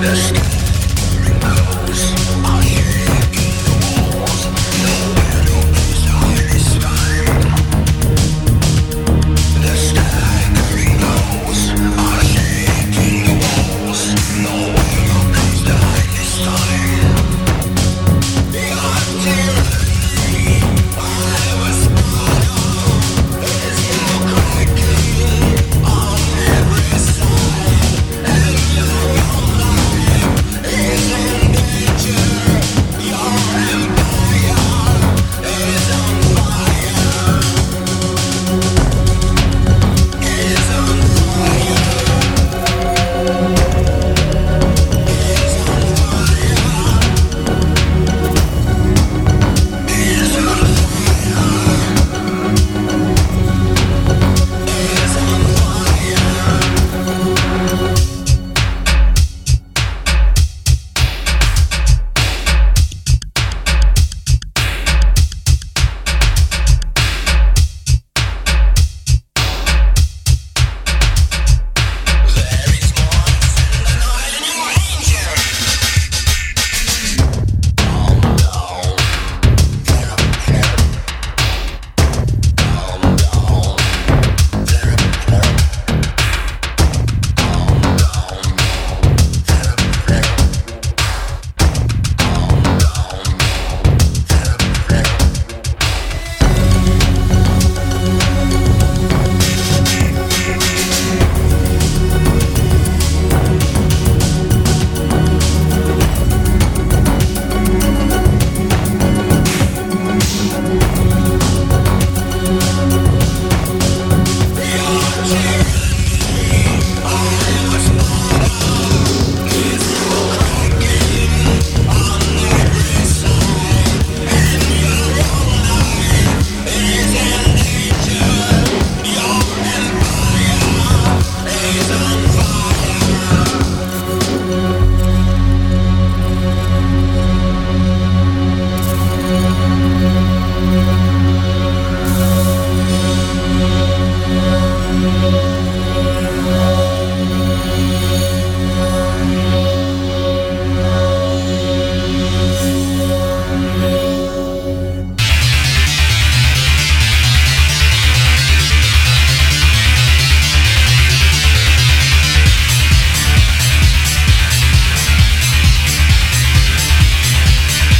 This.